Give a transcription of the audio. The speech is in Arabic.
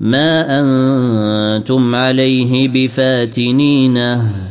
ما أنتم عليه بفاتنينه.